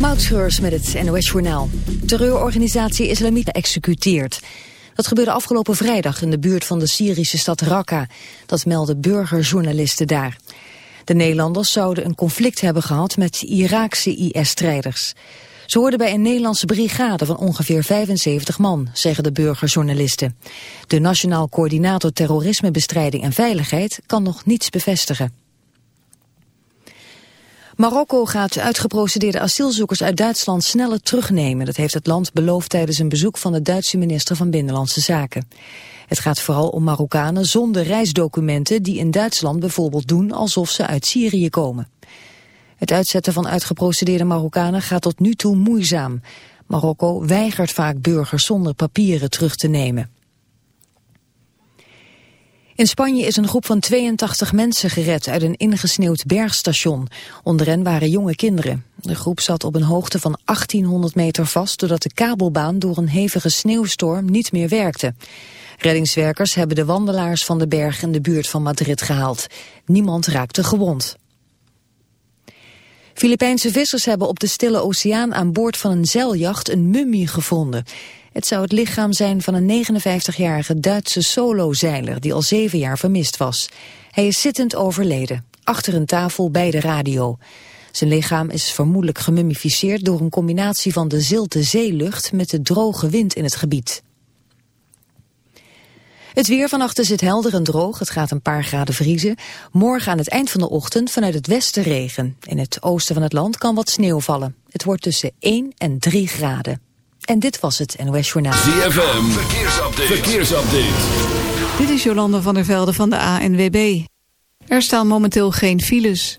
Moutschreurs met het NOS Journaal. Terreurorganisatie Islamiet geëxecuteerd. Dat gebeurde afgelopen vrijdag in de buurt van de Syrische stad Raqqa. Dat melden burgerjournalisten daar. De Nederlanders zouden een conflict hebben gehad met Iraakse IS-strijders. Ze hoorden bij een Nederlandse brigade van ongeveer 75 man, zeggen de burgerjournalisten. De Nationaal Coördinator Terrorismebestrijding en Veiligheid kan nog niets bevestigen. Marokko gaat uitgeprocedeerde asielzoekers uit Duitsland sneller terugnemen. Dat heeft het land beloofd tijdens een bezoek van de Duitse minister van Binnenlandse Zaken. Het gaat vooral om Marokkanen zonder reisdocumenten die in Duitsland bijvoorbeeld doen alsof ze uit Syrië komen. Het uitzetten van uitgeprocedeerde Marokkanen gaat tot nu toe moeizaam. Marokko weigert vaak burgers zonder papieren terug te nemen. In Spanje is een groep van 82 mensen gered uit een ingesneeuwd bergstation. Onder hen waren jonge kinderen. De groep zat op een hoogte van 1800 meter vast... doordat de kabelbaan door een hevige sneeuwstorm niet meer werkte. Reddingswerkers hebben de wandelaars van de berg in de buurt van Madrid gehaald. Niemand raakte gewond. Filipijnse vissers hebben op de Stille Oceaan aan boord van een zeiljacht een mummie gevonden. Het zou het lichaam zijn van een 59-jarige Duitse solozeiler die al zeven jaar vermist was. Hij is zittend overleden, achter een tafel bij de radio. Zijn lichaam is vermoedelijk gemummificeerd door een combinatie van de zilte zeelucht met de droge wind in het gebied. Het weer vannacht is het helder en droog. Het gaat een paar graden vriezen. Morgen aan het eind van de ochtend vanuit het westen regen. In het oosten van het land kan wat sneeuw vallen. Het wordt tussen 1 en 3 graden. En dit was het NOS Journaal. ZFM, verkeersupdate. verkeersupdate. Dit is Jolande van der Velde van de ANWB. Er staan momenteel geen files.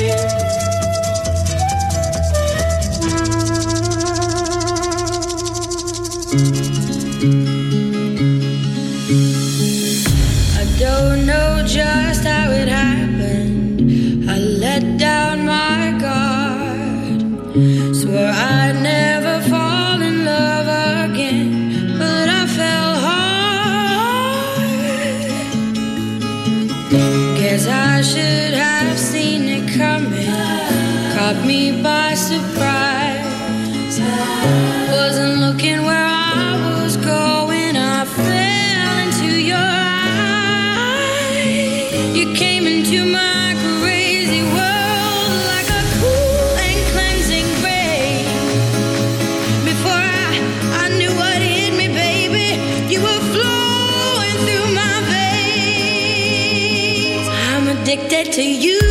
To you.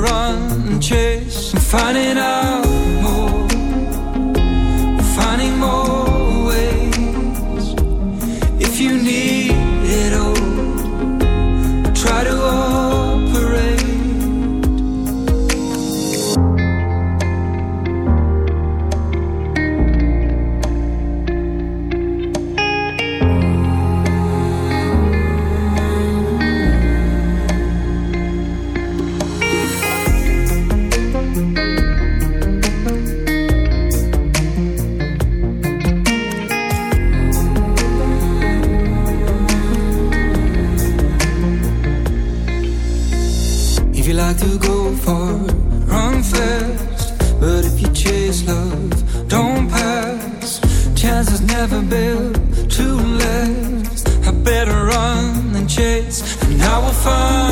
run and chase and finding out more far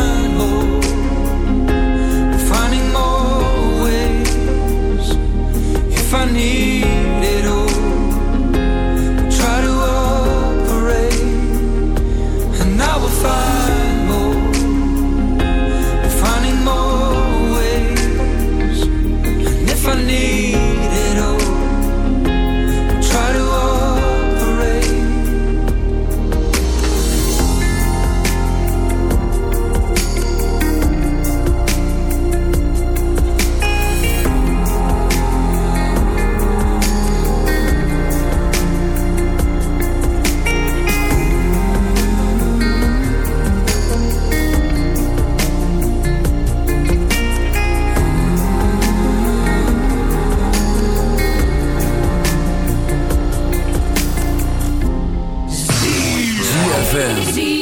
ZFM.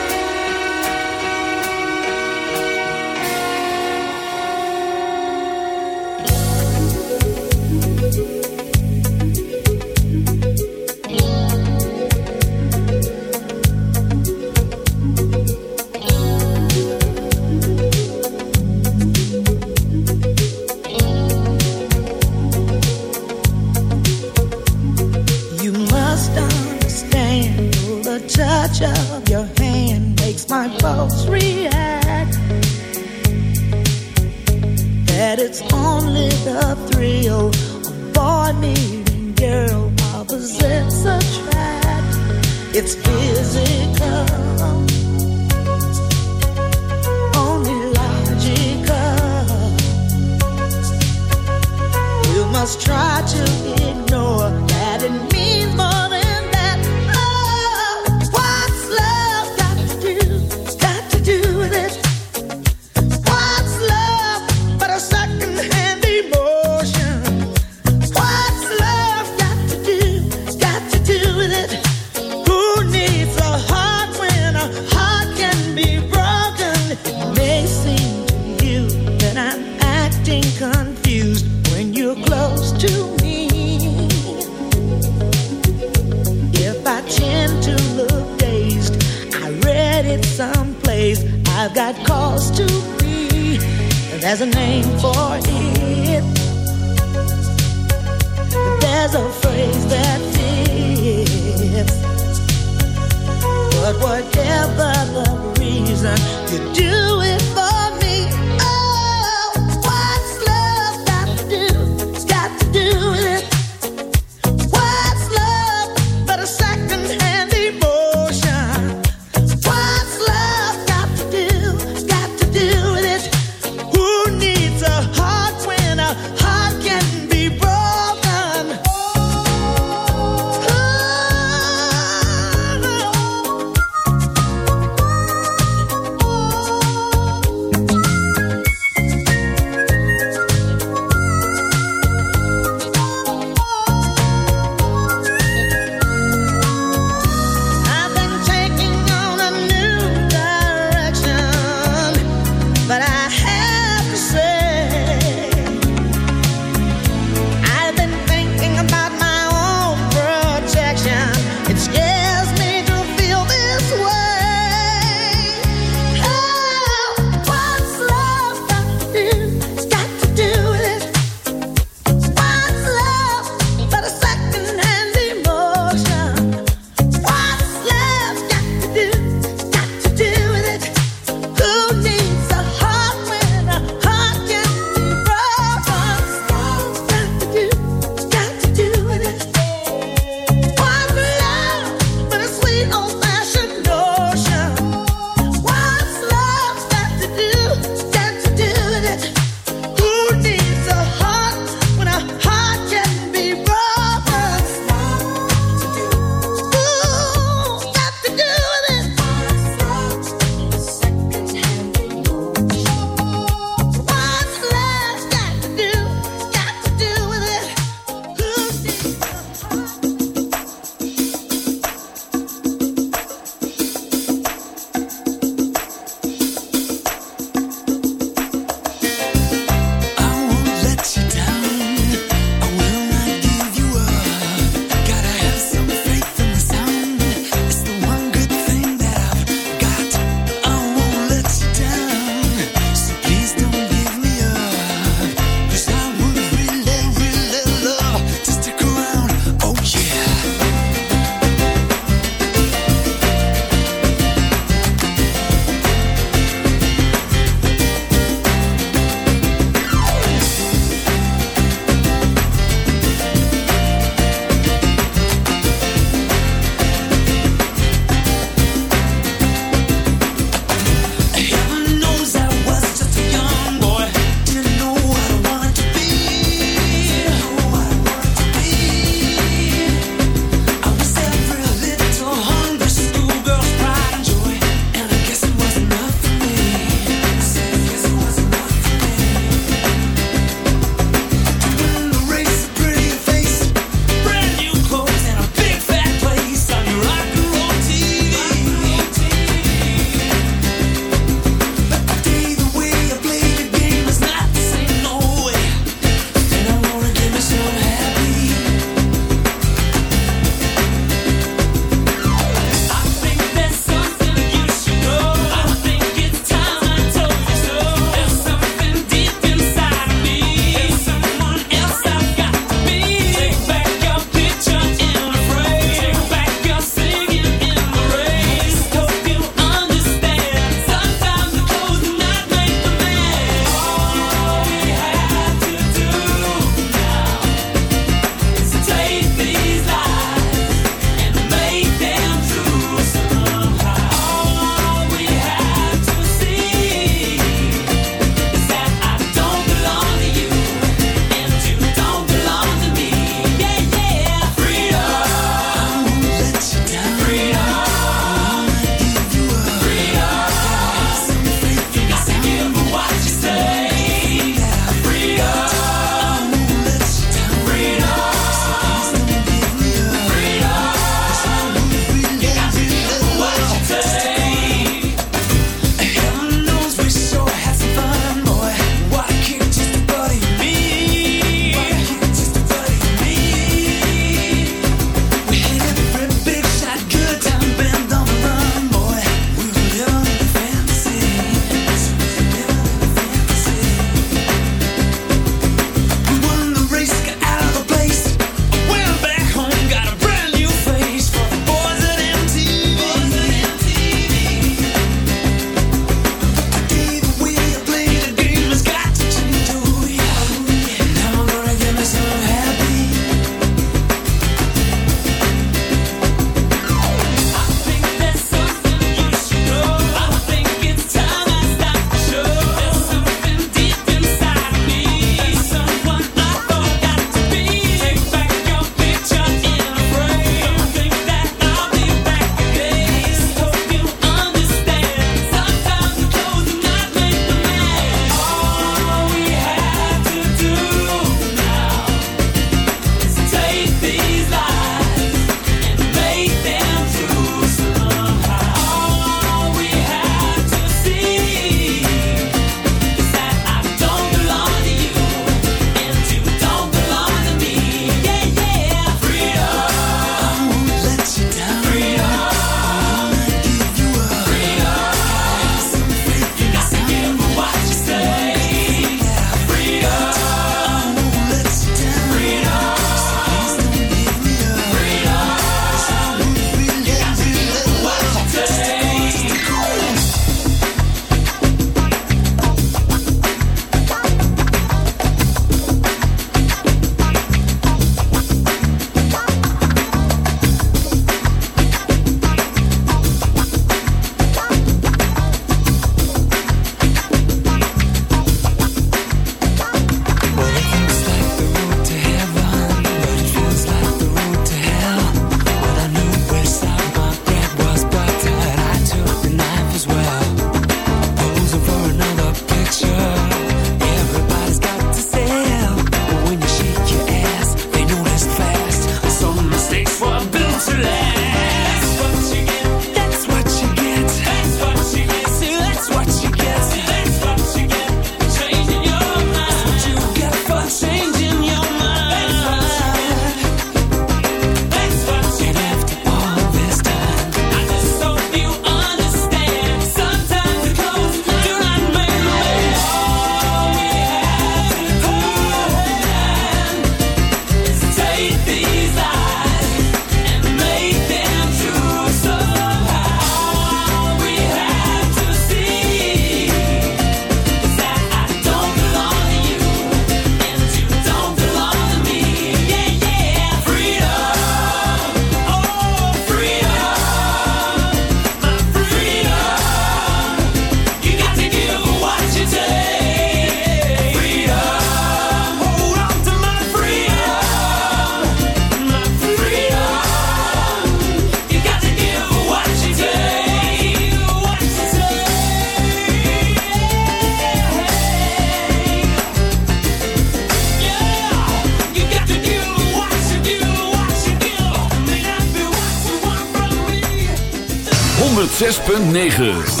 9.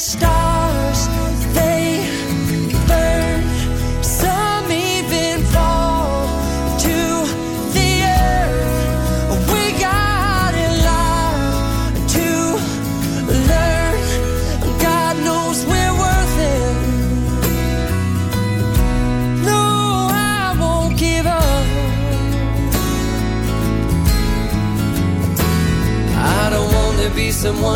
stars,